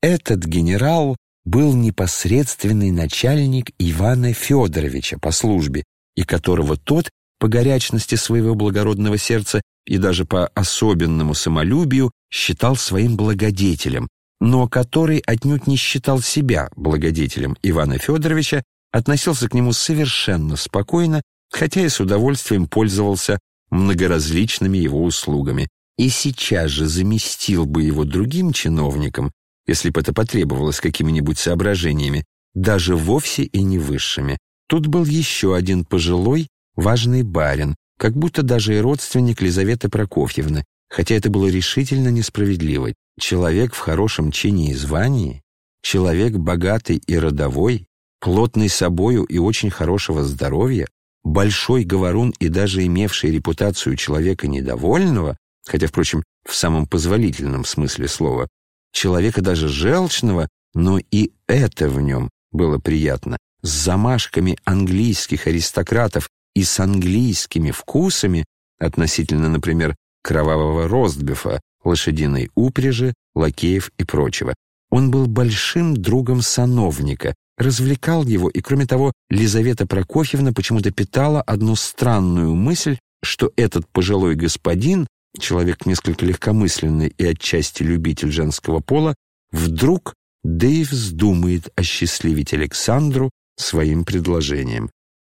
Этот генерал был непосредственный начальник Ивана Федоровича по службе, и которого тот по горячности своего благородного сердца и даже по особенному самолюбию считал своим благодетелем, но который отнюдь не считал себя благодетелем Ивана Федоровича, относился к нему совершенно спокойно, хотя и с удовольствием пользовался многоразличными его услугами, и сейчас же заместил бы его другим чиновникам, если бы это потребовалось какими-нибудь соображениями, даже вовсе и не высшими. Тут был еще один пожилой, важный барин, как будто даже и родственник Лизаветы Прокофьевны, хотя это было решительно несправедливо. Человек в хорошем чине и звании, человек богатый и родовой, плотный собою и очень хорошего здоровья, большой говорун и даже имевший репутацию человека недовольного, хотя, впрочем, в самом позволительном смысле слова, человека даже желчного, но и это в нем было приятно, с замашками английских аристократов и с английскими вкусами относительно, например, кровавого ростбифа, лошадиной упряжи, лакеев и прочего. Он был большим другом сановника, развлекал его, и, кроме того, Лизавета Прокофьевна почему-то питала одну странную мысль, что этот пожилой господин, человек несколько легкомысленный и отчасти любитель женского пола, вдруг и вздумает осчастливить Александру своим предложением.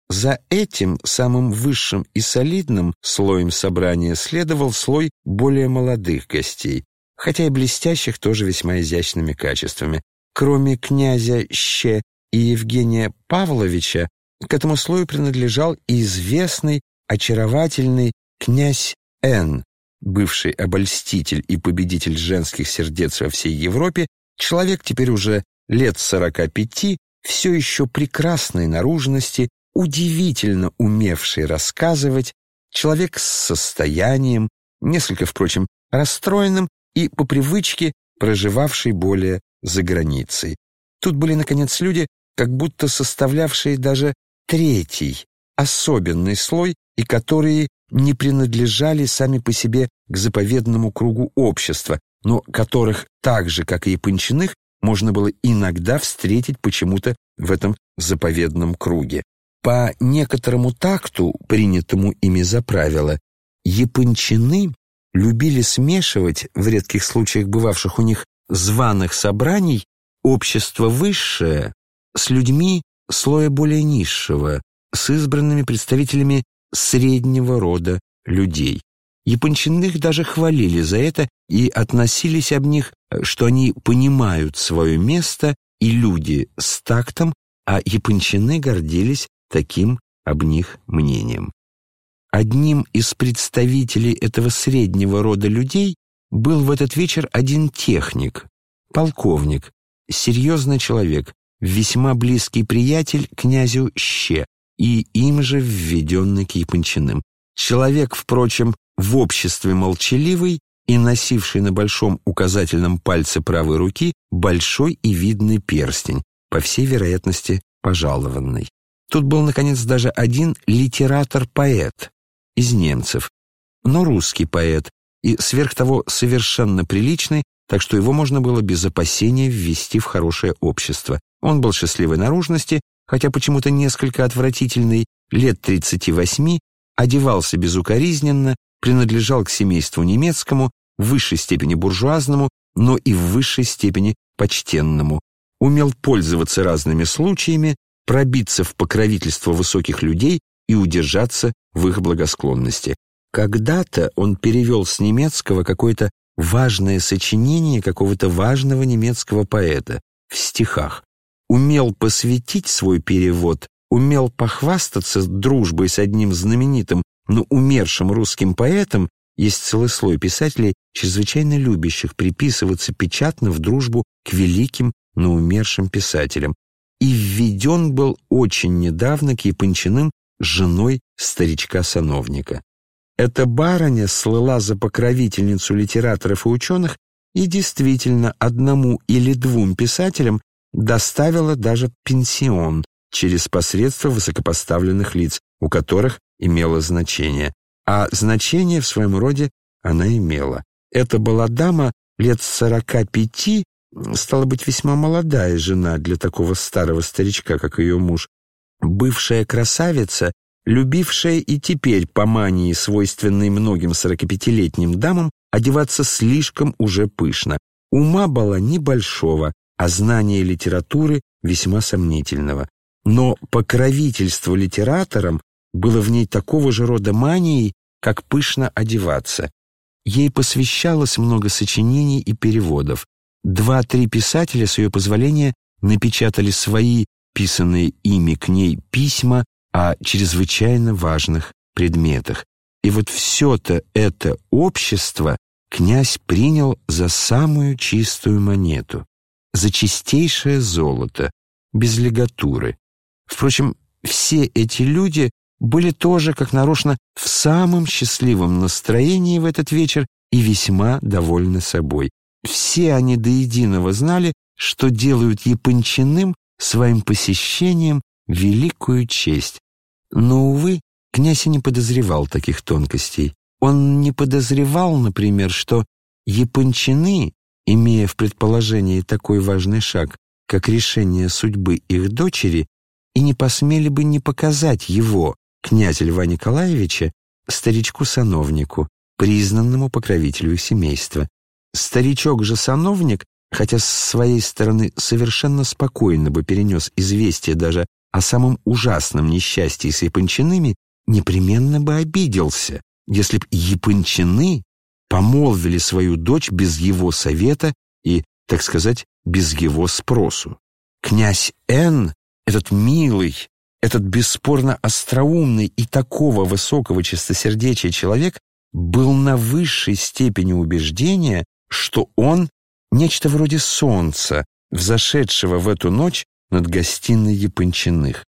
За этим самым высшим и солидным слоем собрания следовал слой более молодых гостей, хотя и блестящих тоже весьма изящными качествами. Кроме князя Ще и Евгения Павловича, к этому слою принадлежал и известный, очаровательный князь Н, бывший обольститель и победитель женских сердец во всей Европе, человек теперь уже лет сорока пяти, все еще прекрасной наружности удивительно умевший рассказывать, человек с состоянием, несколько, впрочем, расстроенным и по привычке проживавший более за границей. Тут были, наконец, люди, как будто составлявшие даже третий, особенный слой, и которые не принадлежали сами по себе к заповедному кругу общества, но которых так же, как и япончиных, можно было иногда встретить почему-то в этом заповедном круге. По некоторому такту, принятому ими за правило, япончины любили смешивать, в редких случаях бывавших у них званых собраний, общество высшее с людьми слоя более низшего, с избранными представителями среднего рода людей. Япончины даже хвалили за это и относились об них, что они понимают свое место и люди с тактом, а япончины гордились таким об них мнением. Одним из представителей этого среднего рода людей был в этот вечер один техник, полковник, серьезный человек, весьма близкий приятель князю Ще и им же введенный к Япончиным. Человек, впрочем, в обществе молчаливый и носивший на большом указательном пальце правой руки большой и видный перстень, по всей вероятности пожалованный. Тут был, наконец, даже один литератор-поэт из немцев, но русский поэт, и сверх того совершенно приличный, так что его можно было без опасения ввести в хорошее общество. Он был счастливой наружности, хотя почему-то несколько отвратительный, лет 38, одевался безукоризненно, принадлежал к семейству немецкому, в высшей степени буржуазному, но и в высшей степени почтенному, умел пользоваться разными случаями, пробиться в покровительство высоких людей и удержаться в их благосклонности. Когда-то он перевел с немецкого какое-то важное сочинение какого-то важного немецкого поэта в стихах. Умел посвятить свой перевод, умел похвастаться дружбой с одним знаменитым, но умершим русским поэтом, есть целый слой писателей, чрезвычайно любящих приписываться печатно в дружбу к великим, но умершим писателям и введен был очень недавно к Япончиным женой старичка-сановника. Эта барыня слыла за покровительницу литераторов и ученых и действительно одному или двум писателям доставила даже пенсион через посредство высокопоставленных лиц, у которых имело значение. А значение в своем роде она имела. Это была дама лет сорока пяти стала быть, весьма молодая жена для такого старого старичка, как ее муж, бывшая красавица, любившая и теперь по мании, свойственной многим сорокапятилетним дамам, одеваться слишком уже пышно. Ума была небольшого, а знание литературы весьма сомнительного. Но покровительство литераторам было в ней такого же рода манией, как пышно одеваться. Ей посвящалось много сочинений и переводов. Два-три писателя, с ее позволения, напечатали свои, писанные ими к ней, письма о чрезвычайно важных предметах. И вот все-то это общество князь принял за самую чистую монету, за чистейшее золото, без лигатуры. Впрочем, все эти люди были тоже, как нарочно, в самом счастливом настроении в этот вечер и весьма довольны собой. Все они до единого знали, что делают Япончиным своим посещением великую честь. Но, увы, князь и не подозревал таких тонкостей. Он не подозревал, например, что япончины, имея в предположении такой важный шаг, как решение судьбы их дочери, и не посмели бы не показать его, князя Льва Николаевича, старичку-сановнику, признанному покровителю их семейства. Старичок же сановник, хотя с своей стороны совершенно спокойно бы перенес известие даже о самом ужасном несчастье с япончинами, непременно бы обиделся, если б япончины помолвили свою дочь без его совета и, так сказать, без его спросу. Князь Н, этот милый, этот бесспорно остроумный и такого высокого чистосердечия человек был на высшей степени убеждения, что он — нечто вроде солнца, взошедшего в эту ночь над гостиной Япончиных.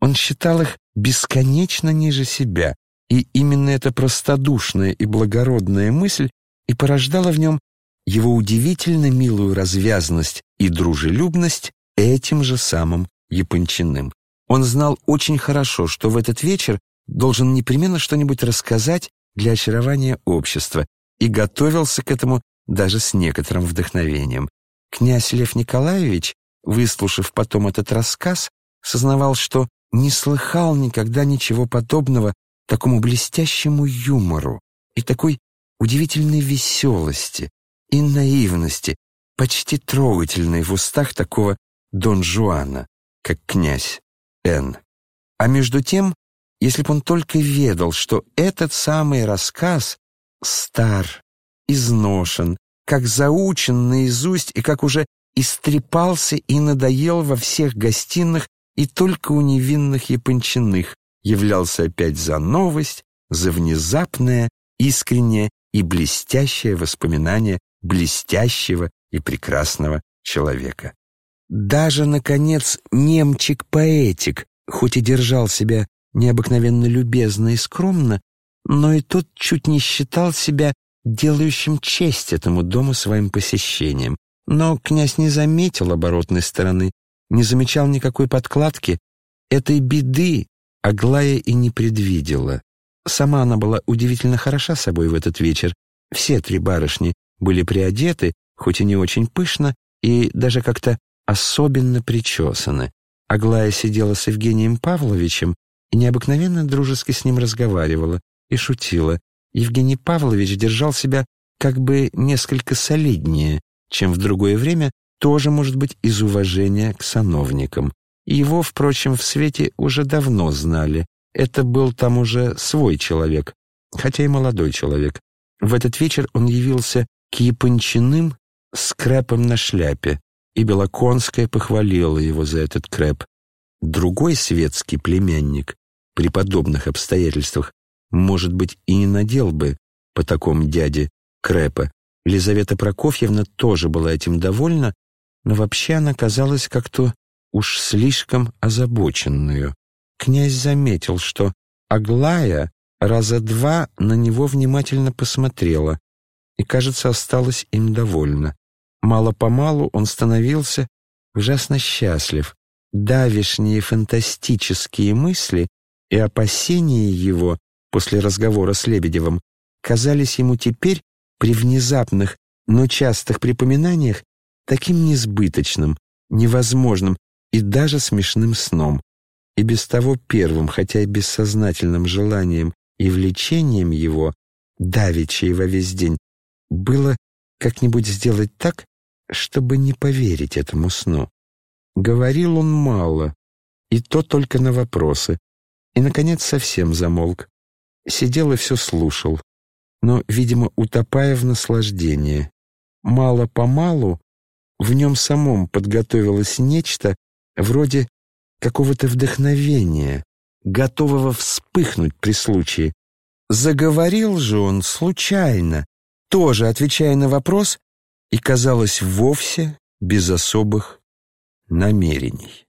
Он считал их бесконечно ниже себя, и именно эта простодушная и благородная мысль и порождала в нем его удивительно милую развязность и дружелюбность этим же самым Япончиным. Он знал очень хорошо, что в этот вечер должен непременно что-нибудь рассказать для очарования общества и готовился к этому даже с некоторым вдохновением. Князь Лев Николаевич, выслушав потом этот рассказ, сознавал, что не слыхал никогда ничего подобного такому блестящему юмору и такой удивительной веселости и наивности, почти трогательной в устах такого Дон Жуана, как князь Н. А между тем, если бы он только ведал, что этот самый рассказ стар, изношен, как заучен наизусть и как уже истрепался и надоел во всех гостиных и только у невинных япончиных, являлся опять за новость, за внезапное, искреннее и блестящее воспоминание блестящего и прекрасного человека. Даже, наконец, немчик-поэтик, хоть и держал себя необыкновенно любезно и скромно, но и тот чуть не считал себя делающим честь этому дому своим посещением. Но князь не заметил оборотной стороны, не замечал никакой подкладки. Этой беды Аглая и не предвидела. Сама она была удивительно хороша собой в этот вечер. Все три барышни были приодеты, хоть и не очень пышно, и даже как-то особенно причесаны. Аглая сидела с Евгением Павловичем и необыкновенно дружески с ним разговаривала и шутила. Евгений Павлович держал себя как бы несколько солиднее, чем в другое время, тоже, может быть, из уважения к сановникам. Его, впрочем, в свете уже давно знали. Это был там уже свой человек, хотя и молодой человек. В этот вечер он явился к Япончиным с крэпом на шляпе, и Белоконская похвалила его за этот крэп. Другой светский племянник при подобных обстоятельствах, может быть, и не надел бы по такому дяде крэпа. Елизавета Прокофьевна тоже была этим довольна, но вообще она казалась как-то уж слишком озабоченную. Князь заметил, что Аглая раза два на него внимательно посмотрела и, кажется, осталась им довольна. Мало-помалу он становился ужасно счастлив. Давишние фантастические мысли и опасения его после разговора с Лебедевым казались ему теперь при внезапных, но частых припоминаниях таким несбыточным, невозможным и даже смешным сном, и без того первым, хотя и бессознательным желанием и влечением его, давящей во весь день, было как-нибудь сделать так, чтобы не поверить этому сну. Говорил он мало, и то только на вопросы, и, наконец, совсем замолк. Сидел и все слушал, но, видимо, утопая в наслаждении. Мало-помалу в нем самом подготовилось нечто вроде какого-то вдохновения, готового вспыхнуть при случае. Заговорил же он случайно, тоже отвечая на вопрос, и, казалось, вовсе без особых намерений.